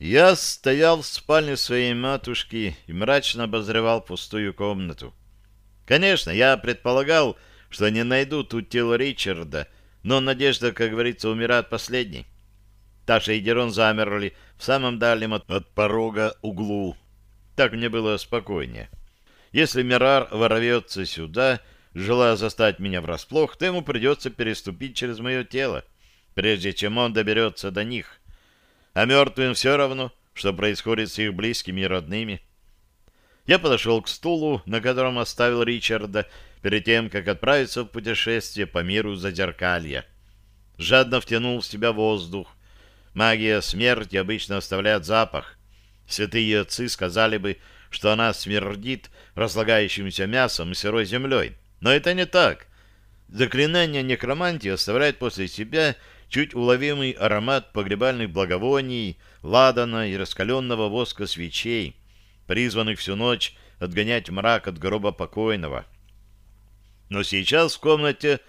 Я стоял в спальне своей матушки и мрачно обозревал пустую комнату. Конечно, я предполагал, что не найду тут тело Ричарда, но надежда, как говорится, умирает последней. Таша и Дерон замерли в самом дальнем от, от порога углу. Так мне было спокойнее. Если Мирар ворвется сюда, желая застать меня врасплох, то ему придется переступить через мое тело, прежде чем он доберется до них а мертвым все равно, что происходит с их близкими и родными. Я подошел к стулу, на котором оставил Ричарда перед тем, как отправиться в путешествие по миру Зазеркалья. Жадно втянул в себя воздух. Магия смерти обычно оставляет запах. Святые отцы сказали бы, что она смердит разлагающимся мясом и сырой землей. Но это не так. Заклинание некромантии оставляет после себя чуть уловимый аромат погребальных благовоний, ладана и раскаленного воска свечей, призванных всю ночь отгонять мрак от гроба покойного. Но сейчас в комнате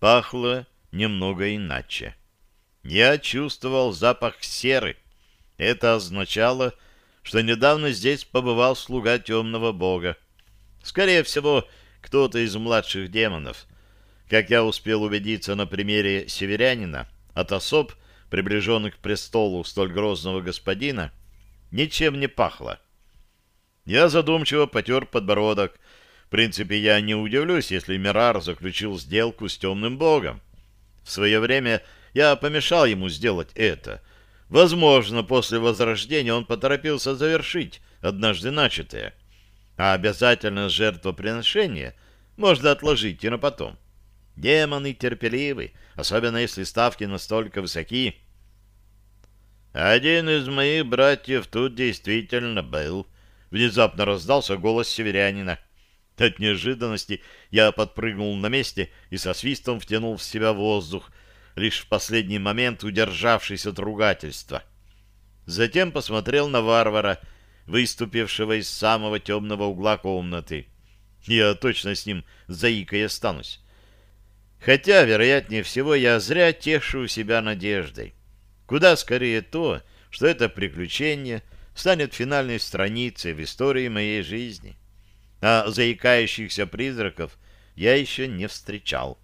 пахло немного иначе. Я чувствовал запах серы. Это означало, что недавно здесь побывал слуга темного бога. Скорее всего, кто-то из младших демонов. Как я успел убедиться на примере северянина, от особ, приближенных к престолу столь грозного господина, ничем не пахло. Я задумчиво потер подбородок. В принципе, я не удивлюсь, если Мирар заключил сделку с темным богом. В свое время я помешал ему сделать это. Возможно, после Возрождения он поторопился завершить однажды начатое. А обязательно жертвоприношение можно отложить и на потом. Демоны терпеливы, особенно если ставки настолько высоки. «Один из моих братьев тут действительно был», — внезапно раздался голос северянина. От неожиданности я подпрыгнул на месте и со свистом втянул в себя воздух, лишь в последний момент удержавшись от ругательства. Затем посмотрел на варвара, выступившего из самого темного угла комнаты. Я точно с ним заикой останусь. Хотя, вероятнее всего, я зря тешу себя надеждой. Куда скорее то, что это приключение станет финальной страницей в истории моей жизни. А заикающихся призраков я еще не встречал.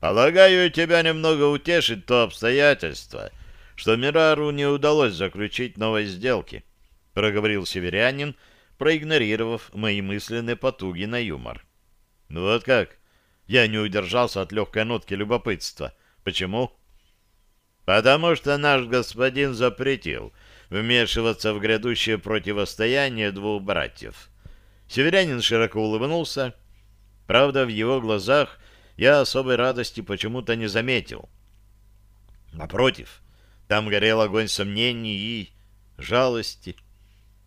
Полагаю, тебя немного утешит то обстоятельство, что Мирару не удалось заключить новой сделки, проговорил северянин, проигнорировав мои мысленные потуги на юмор. Ну вот как? Я не удержался от легкой нотки любопытства. Почему? Потому что наш господин запретил вмешиваться в грядущее противостояние двух братьев. Северянин широко улыбнулся. Правда, в его глазах я особой радости почему-то не заметил. Напротив, там горел огонь сомнений и жалости.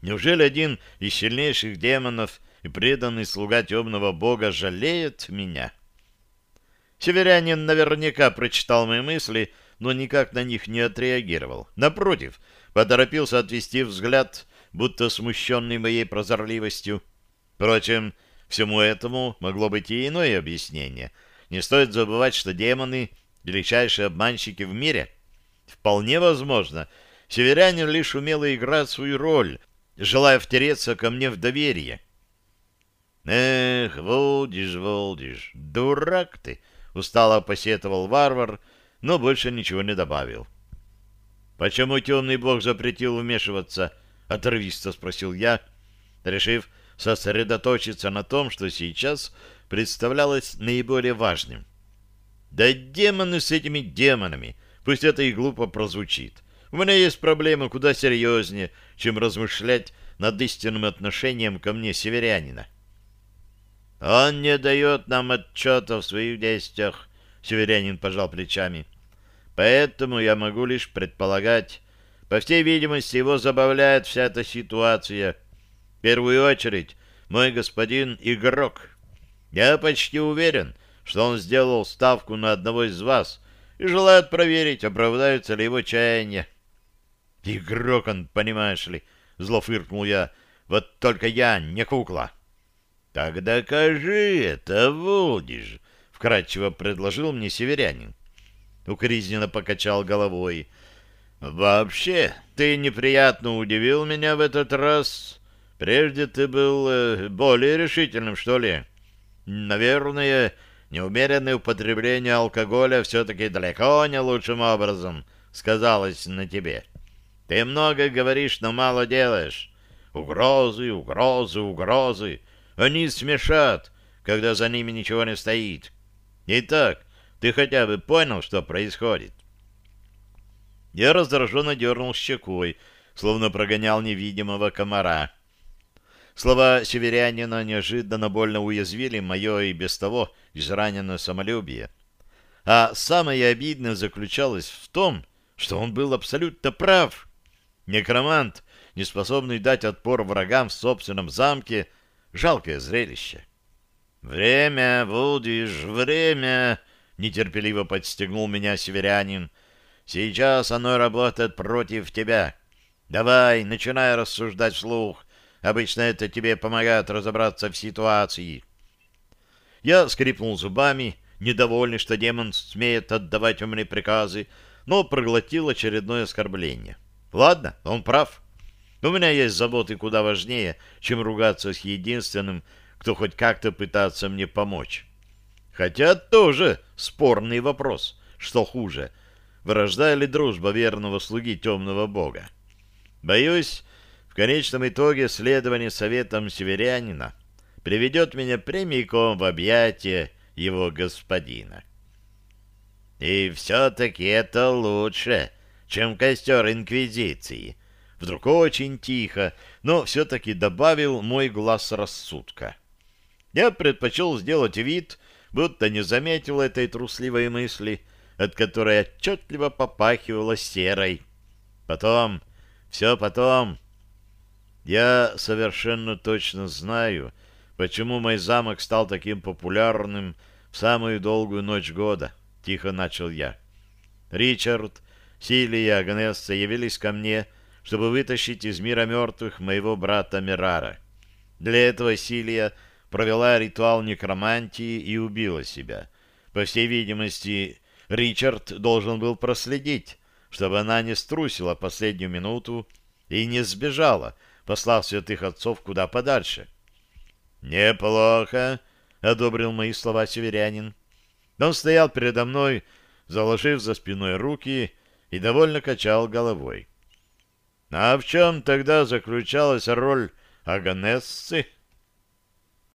Неужели один из сильнейших демонов и преданный слуга темного бога жалеет меня?» Северянин наверняка прочитал мои мысли, но никак на них не отреагировал. Напротив, поторопился отвести взгляд, будто смущенный моей прозорливостью. Впрочем, всему этому могло быть и иное объяснение. Не стоит забывать, что демоны — величайшие обманщики в мире. Вполне возможно, северянин лишь умело играть свою роль, желая втереться ко мне в доверие. «Эх, Волдиш, Волдиш, дурак ты!» Устало посетовал варвар, но больше ничего не добавил. «Почему темный бог запретил вмешиваться?» — отрывисто спросил я, решив сосредоточиться на том, что сейчас представлялось наиболее важным. «Да демоны с этими демонами! Пусть это и глупо прозвучит. У меня есть проблемы куда серьезнее, чем размышлять над истинным отношением ко мне северянина. Он не дает нам отчета в своих действиях, Северянин пожал плечами. Поэтому я могу лишь предполагать. По всей видимости, его забавляет вся эта ситуация. В первую очередь, мой господин игрок. Я почти уверен, что он сделал ставку на одного из вас и желает проверить, оправдаются ли его чаяния. Игрок он, понимаешь ли, зло фыркнул я. Вот только я не кукла. — так докажи это, Вулдиш, — вкратчиво предложил мне северянин. Укоризненно покачал головой. Вообще, ты неприятно удивил меня в этот раз. Прежде ты был э, более решительным, что ли? Наверное, неумеренное употребление алкоголя все-таки далеко не лучшим образом сказалось на тебе. Ты много говоришь, но мало делаешь. Угрозы, угрозы, угрозы. Они смешат, когда за ними ничего не стоит. Итак, ты хотя бы понял, что происходит? Я раздраженно дернул щекой, словно прогонял невидимого комара. Слова северянина неожиданно больно уязвили мое и без того израненное самолюбие. А самое обидное заключалось в том, что он был абсолютно прав. Некромант, не способный дать отпор врагам в собственном замке, жалкое зрелище. «Время, Вудиш, время!» — нетерпеливо подстегнул меня северянин — Сейчас оно работает против тебя. Давай, начинай рассуждать вслух. Обычно это тебе помогает разобраться в ситуации. Я скрипнул зубами, недовольный, что демон смеет отдавать мне приказы, но проглотил очередное оскорбление. Ладно, он прав. У меня есть заботы куда важнее, чем ругаться с единственным, кто хоть как-то пытается мне помочь. Хотя тоже спорный вопрос, что хуже — вражда или дружба верного слуги темного бога. Боюсь, в конечном итоге следование советам северянина приведет меня прямиком в объятия его господина. И все-таки это лучше, чем костер Инквизиции. Вдруг очень тихо, но все-таки добавил мой глаз рассудка. Я предпочел сделать вид, будто не заметил этой трусливой мысли — от которой отчетливо попахивало серой. Потом, все потом. Я совершенно точно знаю, почему мой замок стал таким популярным в самую долгую ночь года, — тихо начал я. Ричард, Силия и Агнесса явились ко мне, чтобы вытащить из мира мертвых моего брата Мирара. Для этого Силия провела ритуал некромантии и убила себя. По всей видимости, Ричард должен был проследить, чтобы она не струсила последнюю минуту и не сбежала, послав святых отцов куда подальше. «Неплохо», — одобрил мои слова северянин. Он стоял передо мной, заложив за спиной руки и довольно качал головой. «А в чем тогда заключалась роль Аганессы?»